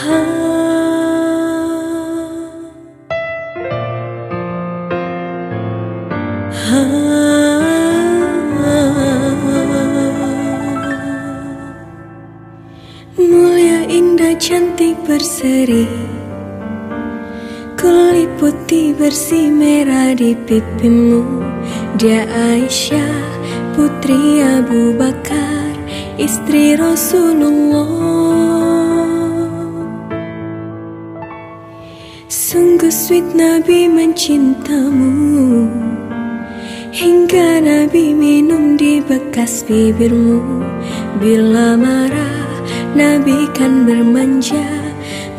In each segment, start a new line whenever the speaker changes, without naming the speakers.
Mulia indah cantik berseri. Kulit putih bersih merah di pipimu. Dia Aisyah putri Abu Bakar Istri Rasulullah. Sweet Nabi mencintamu. Hingga Nabi minum di bekas bibirmu. Bila marah Nabi kan bermanja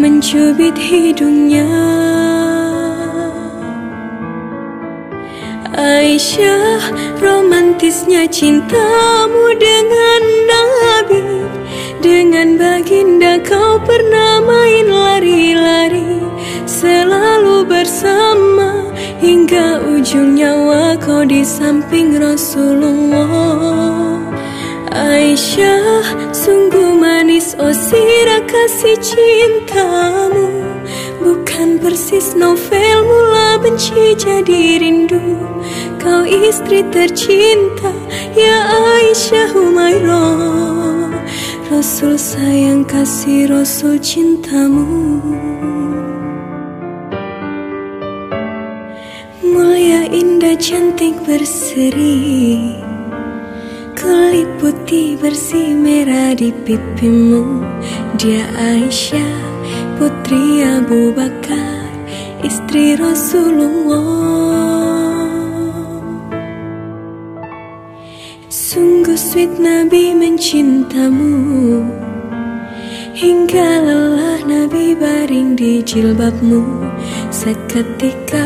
mencubit hidungnya. Aisyah romantisnya cintamu dengan Nabi. Dengan baginda kau pernah bersama hingga ujung nyawa kau di samping Rasulullah. Aisyah sungguh manis oh sirah kasih cintamu. Bukan persis novel mula benci jadi rindu. Kau istri tercinta ya Aisyah Humairah. Rasul sayang kasih Rasul cintamu cantik berseri. Kulit putih bersih merah di pipimu. Dia Aisyah putri Abu Bakar Istri Rasulullah. Sungguh sweet Nabi mencintamu. Hingga lelah Nabi baring di jilbabmu. Seketika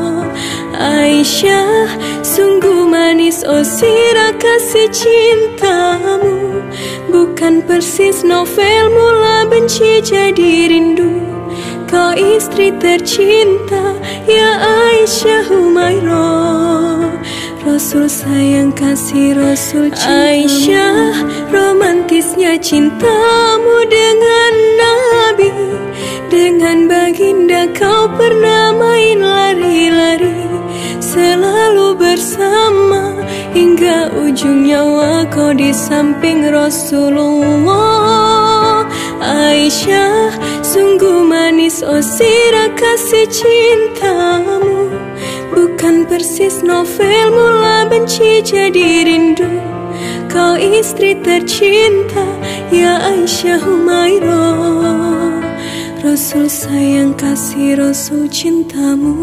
Aisyah sungguh manis oh sirah kasih cintamu. Bukan persis novel mula benci jadi rindu. Kau istri tercinta ya Aisyah Humairah. Rasul sayang kasih Rasul cintamu. Aisyah romantisnya cintamu dengan Nabi. Dengan baginda kau pernah hingga ujung nyawa kau di samping Rasulullah. Aisyah sungguh manis oh sirah kasih cintamu. Bukan persis novel mula benci jadi rindu. Kau istri tercinta ya Aisyah Humairah. Rasul sayang kasih Rasul cintamu